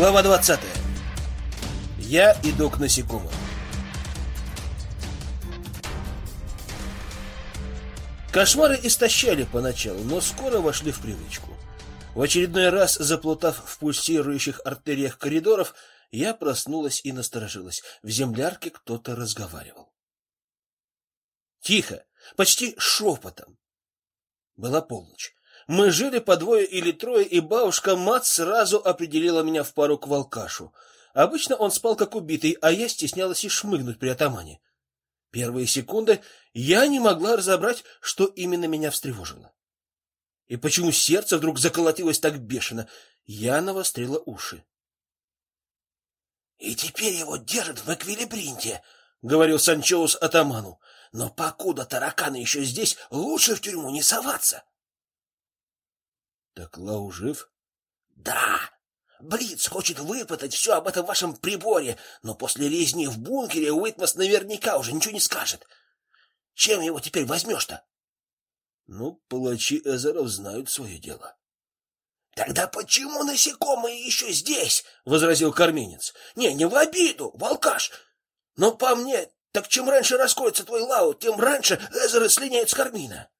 Глава 20. Я иду к насекомым. Кошмары истощали поначалу, но скоро вошли в привычку. В очередной раз, заплутав в пульсирующих артериях коридоров, я проснулась и насторожилась. В землярке кто-то разговаривал. Тихо, почти шепотом. Была полночь. Мы жили по двое или трое, и бабушка Мат сразу определила меня в пару к волкашу. Обычно он спал как убитый, а я стеснялась и шмыгнуть при атамане. Первые секунды я не могла разобрать, что именно меня встревожило. И почему сердце вдруг заколотилось так бешено? Я навострила уши. И теперь его держат в эквилибринте, говорил Санчоус атаману. Но покуда тараканы еще здесь, лучше в тюрьму не соваться. Так Лау жив? Да. Бриц хочет выпытать все об этом вашем приборе, но после резни в бункере Уитмас наверняка уже ничего не скажет. Чем его теперь возьмешь-то? Ну, палачи Эзеров знают свое дело. Тогда почему насекомые еще здесь? возразил карменец. Не, не в обиду, волкаш. Но по мне, так чем раньше раскроется твой лау, тем раньше Эзеры слиняют с кармина.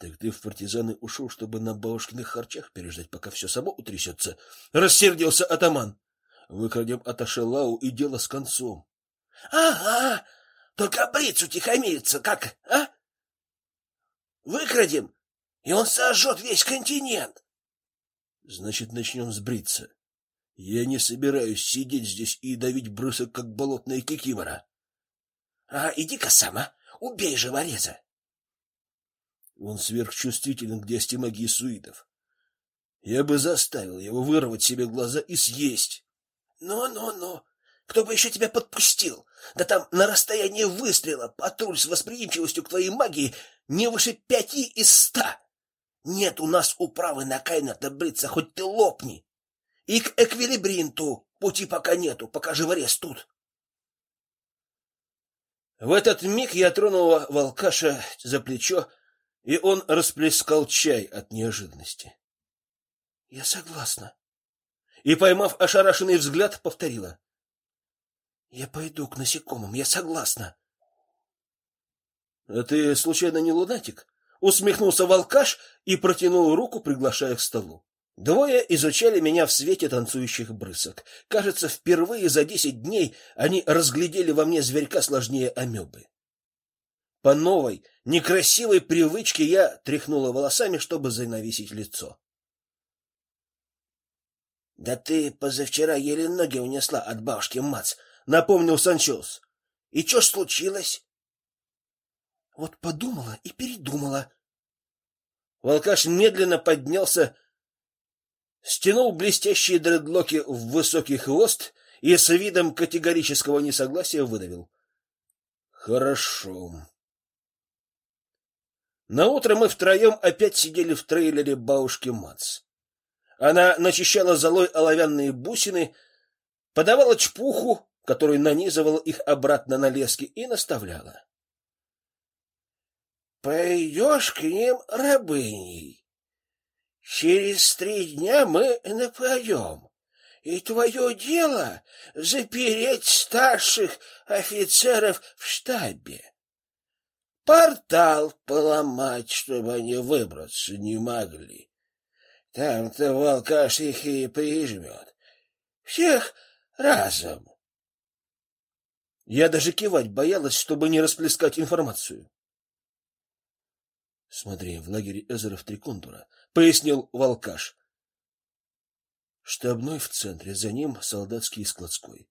Так ты в партизаны ушел, чтобы на бабушкиных харчах переждать, пока все само утрясется? Рассердился атаман. Выкрадем от Ашелау и дело с концом. Ага. Только бриц утихомирится, как, а? Выкрадем, и он сожжет весь континент. Значит, начнем с брица. Я не собираюсь сидеть здесь и давить брусок, как болотная кикимора. А иди-ка сама, убей живореза. Он сверхчувствителен к действия магии суидов. Я бы заставил его вырвать себе глаза и съесть. Ну-ну-ну. Кто бы еще тебя подпустил? Да там на расстоянии выстрела патруль с восприимчивостью к твоей магии не выше пяти из ста. Нет у нас управы на Кайна добриться, хоть ты лопни. И к эквилибринту пути пока нету, пока живорез тут. В этот миг я тронул волкаша за плечо, и он расплескал чай от неожиданности. Я согласна. И поймав ошарашенный взгляд, повторила: Я пойду к насекомым, я согласна. А ты случайно не лунатик? Усмехнулся волкаш и протянул руку, приглашая к столу. Двое изучали меня в свете танцующих брызг. Кажется, впервые за десять дней они разглядели во мне зверька сложнее амебы. По новой, некрасивой привычке я тряхнула волосами, чтобы занавесить лицо. Да ты позавчера еле ноги унесла от бабушки Мац, напомнил Санчос. И что случилось? Вот подумала и передумала. Волкаш медленно поднялся, стянул блестящие дредлоки в высокий хвост и с видом категорического несогласия выдавил: "Хорошо. На утро мы втроем опять сидели в трейлере бабушки Мац. Она начищала золой оловянные бусины, подавала чпуху, которую нанизывала их обратно на лески и наставляла. Пойдешь к ним рабыней. Через три дня мы нападем, и твое дело запереть старших офицеров в штабе. Портал поломать, чтобы они выбраться не могли. Там-то волкаш их и прижмет. Всех разом. Я даже кивать боялась, чтобы не расплескать информацию. Смотри, в лагере Эзеров три контура, пояснил волкаш. Штабной в центре, за ним солдатский и складской.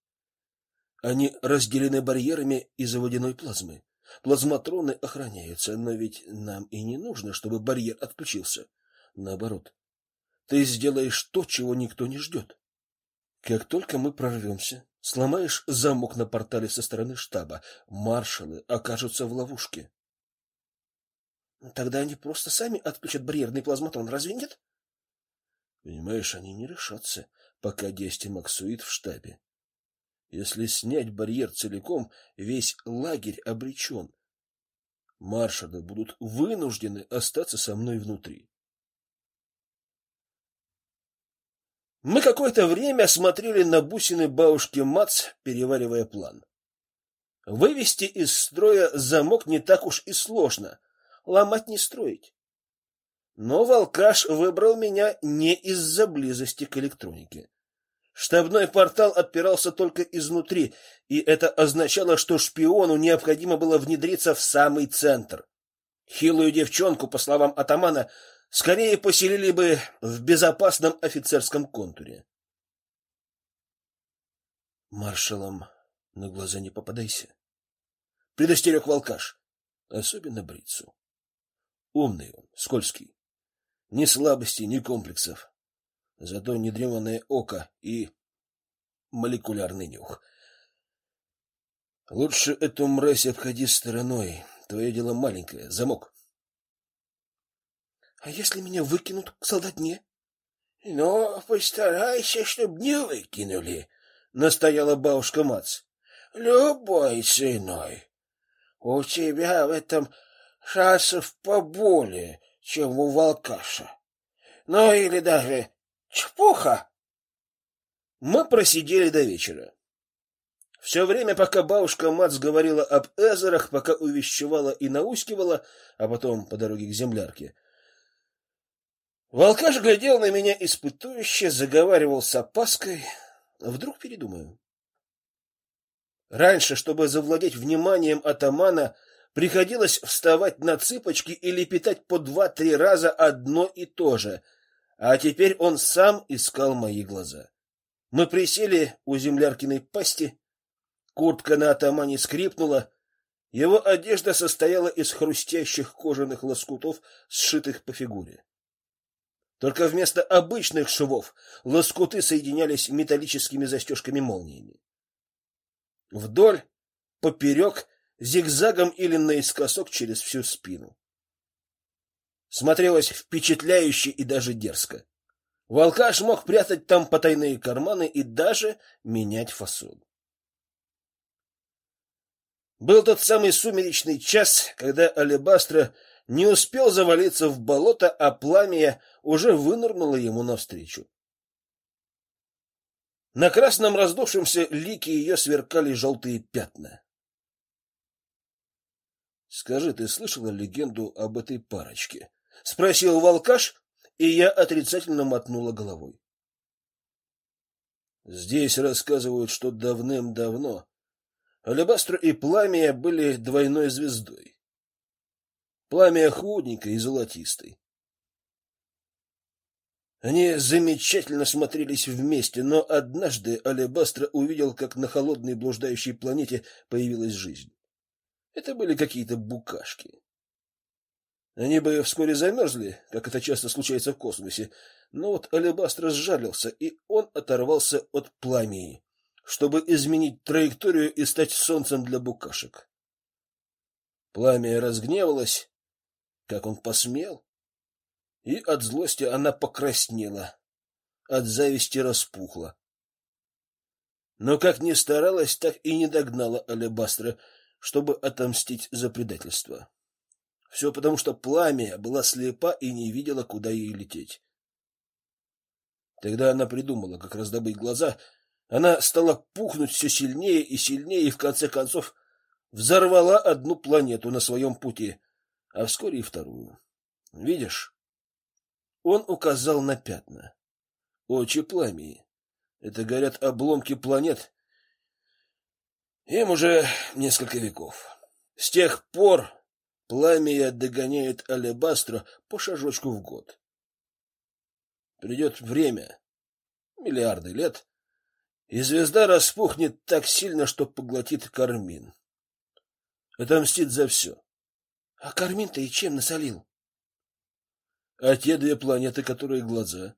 Они разделены барьерами из водяной плазмы. Плазматроны охраняются, но ведь нам и не нужно, чтобы барьер отключился. Наоборот, ты сделаешь то, чего никто не ждет. Как только мы прорвемся, сломаешь замок на портале со стороны штаба, маршалы окажутся в ловушке. Тогда они просто сами отключат барьерный плазматрон, разве нет? Понимаешь, они не решатся, пока действие Максуит в штабе. Если снять барьер целиком, весь лагерь обречен. Маршалы будут вынуждены остаться со мной внутри. Мы какое-то время смотрели на бусины бабушки Мац, переваривая план. Вывести из строя замок не так уж и сложно, ломать не строить. Но Волкаш выбрал меня не из-за близости к электронике. Штабной портал отпирался только изнутри, и это означало, что шпиону необходимо было внедриться в самый центр. Хилую девчонку, по словам атамана, скорее поселили бы в безопасном офицерском контуре. Маршалом на глаза не попадайся. Предостерег волкаш, особенно брицу. Умный он, скользкий. Ни слабости, ни комплексов. Зато недреманное око и молекулярный нюх. Лучше эту мразь обходи стороной. Твое дело маленькое. Замок. А если меня выкинут к солдатне? Ну, постарайся, чтоб не выкинули, настояла бабушка Мац. Любой ценой. У тебя в этом шансов поболее, чем у волкаша. Ну или даже чпуха. Мы просидели до вечера. Все время, пока бабушка Мац говорила об Эзерах, пока увещевала и наускивала, а потом по дороге к землярке, Волкаш глядел на меня испытующе, заговаривал с опаской. Вдруг передумаю. Раньше, чтобы завладеть вниманием атамана, приходилось вставать на цыпочки или питать по два-три раза одно и то же, а теперь он сам искал мои глаза. Мы присели у земляркиной пасти, куртка на атамане скрипнула, его одежда состояла из хрустящих кожаных лоскутов, сшитых по фигуре. Только вместо обычных швов лоскуты соединялись металлическими застежками-молниями. Вдоль, поперек, зигзагом или наискосок через всю спину. Смотрелось впечатляюще и даже дерзко. Волкаш мог прятать там потайные карманы и даже менять фасон. Был тот самый сумеречный час, когда Алебастра не успел завалиться в болото, а пламя уже вынырнуло ему навстречу. На красном раздувшемся лике ее сверкали желтые пятна. Скажи, ты слышала легенду об этой парочке? Спросил Волкаш, и я отрицательно мотнула головой. Здесь рассказывают, что давным-давно Алебастро и Пламя были двойной звездой. Пламя худенькой и золотистой. Они замечательно смотрелись вместе, но однажды Алебастро увидел, как на холодной блуждающей планете появилась жизнь. Это были какие-то букашки. Они бы вскоре замерзли, как это часто случается в космосе, но вот Алебастро сжалился, и он оторвался от пламени, чтобы изменить траекторию и стать солнцем для букашек. Пламя разгневалось, как он посмел? И от злости она покраснела, от зависти распухла. Но как ни старалась, так и не догнала Алебастра, чтобы отомстить за предательство. Все потому, что пламя была слепа и не видела, куда ей лететь. Тогда она придумала, как раздобыть глаза. Она стала пухнуть все сильнее и сильнее, и в конце концов взорвала одну планету на своем пути, а вскоре и вторую. Видишь? Он указал на пятна. Очи пламени. Это горят обломки планет. Им уже несколько веков. С тех пор пламя догоняет алебастро по шажочку в год. Придет время, миллиарды лет, и звезда распухнет так сильно, что поглотит кармин. Отомстит за все. А Кармин-то и чем насолил? А те две планеты, которые глаза.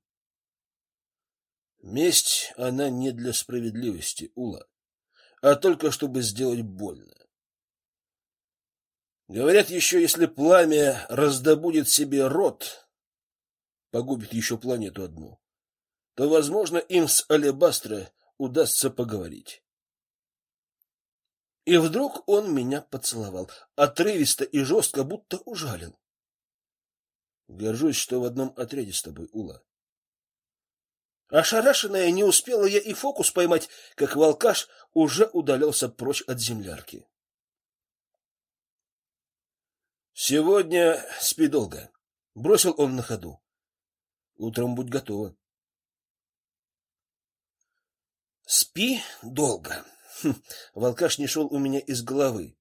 Месть, она не для справедливости, Ула, а только чтобы сделать больно. Говорят еще, если пламя раздобудет себе род, погубит еще планету одну, то, возможно, им с Алебастро удастся поговорить. И вдруг он меня поцеловал, отрывисто и жестко, будто ужалил. Горжусь, что в одном отряде с тобой, Ула. Ошарашенная не успела я и фокус поймать, как волкаш уже удалялся прочь от землярки. Сегодня спи долго, бросил он на ходу. Утром будь готова. Спи долго. Хм, волкаш не шел у меня из головы.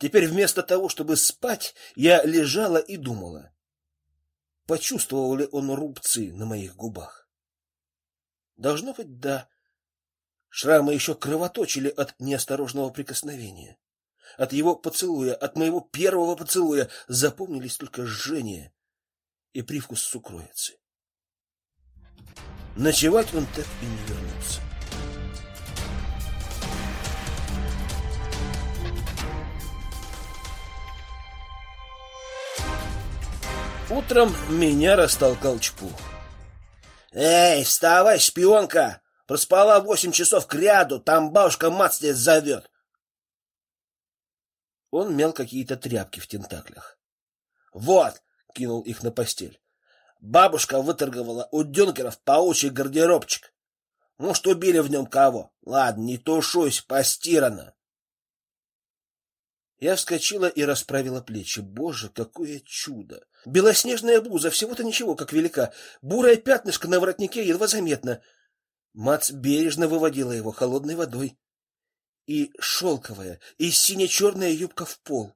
Теперь вместо того, чтобы спать, я лежала и думала. Почувствовал ли он рубцы на моих губах? Должно быть, да. Шрамы еще кровоточили от неосторожного прикосновения. От его поцелуя, от моего первого поцелуя запомнились только жжение и привкус сукровицы. Ночевать он так и не вернулся. Утром меня растолкал чпу. Эй, вставай, шпионка! Проспала восемь часов кряду, там бабушка мать тебя зовет. Он мял какие-то тряпки в тентаклях. Вот, кинул их на постель. Бабушка выторговала у дюнкеров паучий гардеробчик. Может, убили в нем кого? Ладно, не тушусь, постирано. Я вскочила и расправила плечи. Боже, какое чудо! Белоснежная блуза, всего-то ничего, как велика. Бурое пятнышко на воротнике едва заметно. Мац бережно выводила его холодной водой. И шелковая, и сине-черная юбка в пол.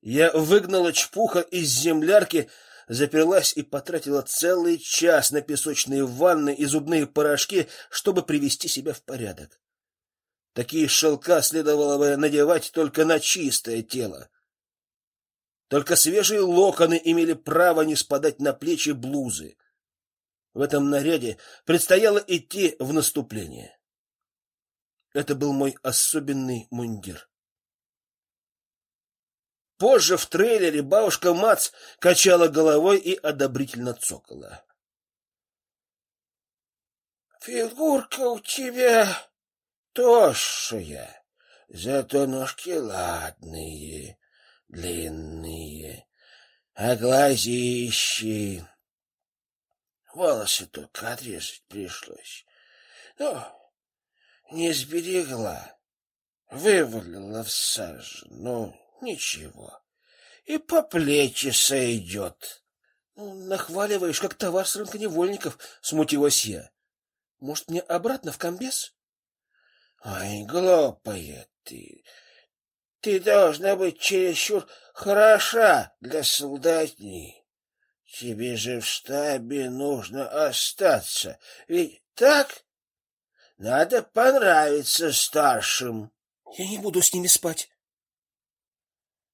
Я выгнала чпуха из землярки, заперлась и потратила целый час на песочные ванны и зубные порошки, чтобы привести себя в порядок. Такие шелка следовало бы надевать только на чистое тело. Только свежие локоны имели право не спадать на плечи блузы. В этом наряде предстояло идти в наступление. Это был мой особенный мундир. Позже в трейлере бабушка Мац качала головой и одобрительно цокала. Фигурка у тебя тощая, зато ножки ладные, длинные, а глазищи... Волосы только отрезать пришлось. Ну, не сберегла, вывалила в сажу, ну, ничего, и по плечи сойдет. Ну, нахваливаешь, как товар с рынка невольников, смутилась я. Может, мне обратно в комбез? Ай, глупая ты. Ты должна быть чересчур хороша для солдатни. Тебе же в штабе нужно остаться. Ведь так? Надо понравиться старшим. Я не буду с ними спать.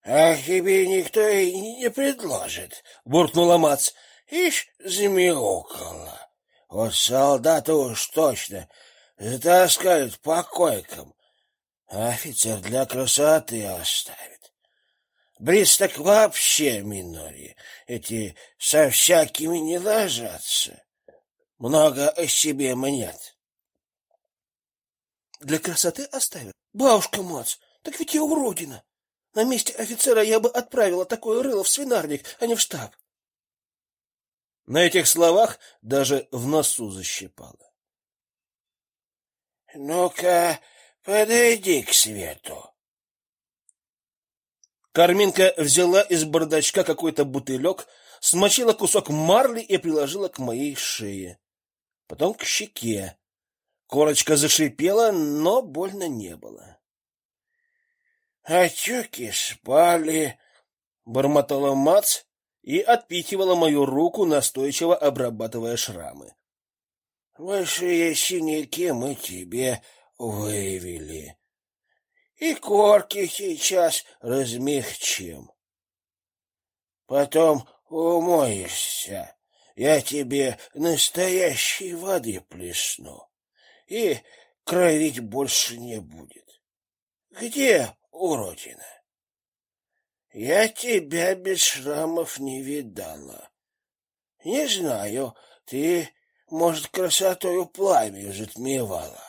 А тебе никто и не предложит, буркнула Мац. Ишь, замяукала. Вот солдата уж точно затаскают по койкам, а офицер для красоты оставит. Бриз так вообще минори, эти со всякими не ложатся. Много о себе мнят. Для красоты оставят? Бабушка Мац, так ведь я уродина. На месте офицера я бы отправила такое рыло в свинарник, а не в штаб. На этих словах даже в носу защипало. Ну-ка, подойди к свету. Карминка взяла из бардачка какой-то бутылек, смочила кусок марли и приложила к моей шее, потом к щеке. Корочка зашипела, но больно не было. Тюки спали, бормотала Мац и отпихивала мою руку, настойчиво обрабатывая шрамы. Большие синяки мы тебе вывели. И корки сейчас размягчим. Потом умоешься. Я тебе настоящей воды плесну. И кровить больше не будет. Где уродина? Я тебя без шрамов не видала. Не знаю, ты может, красотою пламя затмевала.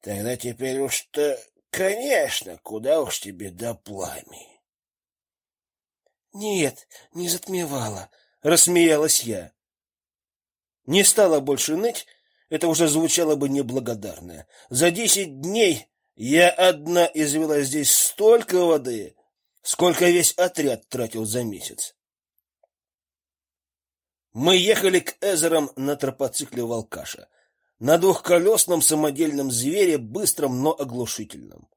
Тогда теперь уж-то, конечно, куда уж тебе до пламени. Нет, не затмевала, рассмеялась я. Не стала больше ныть, это уже звучало бы неблагодарно. За десять дней я одна извела здесь столько воды, сколько весь отряд тратил за месяц. Мы ехали к Эзерам на тропоцикле Волкаша, на двухколесном самодельном звере, быстром, но оглушительном.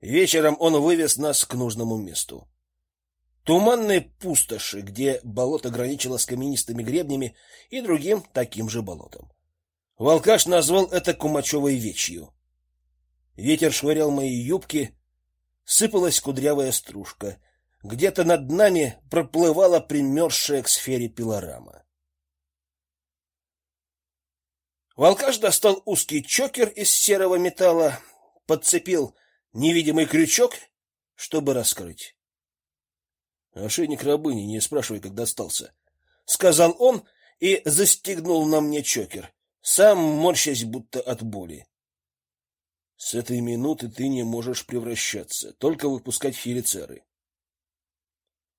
Вечером он вывез нас к нужному месту. Туманные пустоши, где болото граничило с каменистыми гребнями и другим таким же болотом. Волкаш назвал это Кумачевой вечью. Ветер швырял мои юбки, сыпалась кудрявая стружка. Где-то над нами проплывала примерзшая к сфере пилорама. Волкаш достал узкий чокер из серого металла, подцепил невидимый крючок, чтобы раскрыть. Ошейник рабыни, не спрашивай, как достался, сказал он и застегнул на мне чокер, сам морщась будто от боли. С этой минуты ты не можешь превращаться, только выпускать хелицеры.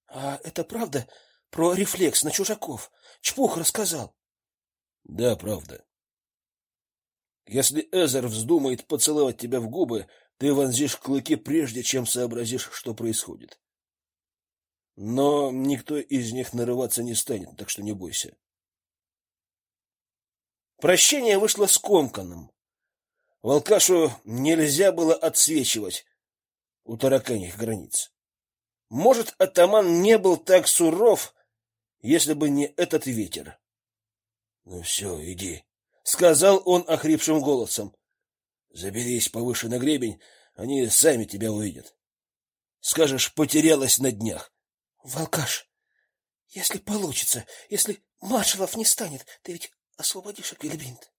А это правда про рефлекс на чужаков? Чпух рассказал. Да, правда. Если Эзер вздумает поцеловать тебя в губы, ты вонзишь клыки прежде, чем сообразишь, что происходит. Но никто из них нарываться не станет, так что не бойся. Прощение вышло скомканным. Волкашу нельзя было отсвечивать у тараканьих границ. Может, атаман не был так суров, если бы не этот ветер. Ну все, иди, сказал он охрипшим голосом. Заберись повыше на гребень, они сами тебя увидят. Скажешь, потерялась на днях. Волкаш, если получится, если маршалов не станет, ты ведь освободишь Аквильбинт.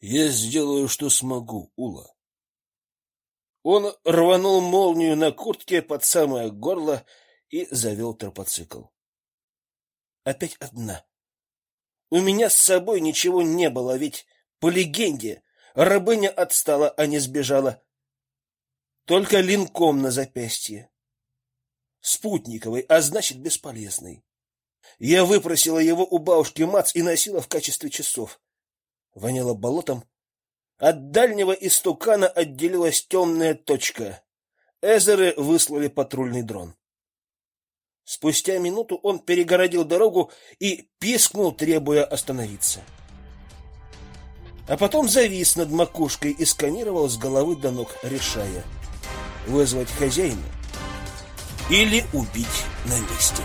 Я сделаю, что смогу, Ула. Он рванул молнию на куртке под самое горло и завел тропоцикл. Опять одна. У меня с собой ничего не было, ведь по легенде рабыня отстала, а не сбежала. Только линком на запястье. Спутниковый, а значит бесполезный. Я выпросила его у бабушки Мац и носила в качестве часов воняло болотом. От дальнего истукана отделилась темная точка. Эзеры выслали патрульный дрон. Спустя минуту он перегородил дорогу и пискнул, требуя остановиться. А потом завис над макушкой и сканировал с головы до ног, решая вызвать хозяина или убить на месте.